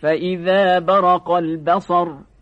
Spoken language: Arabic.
فإذا برق البصر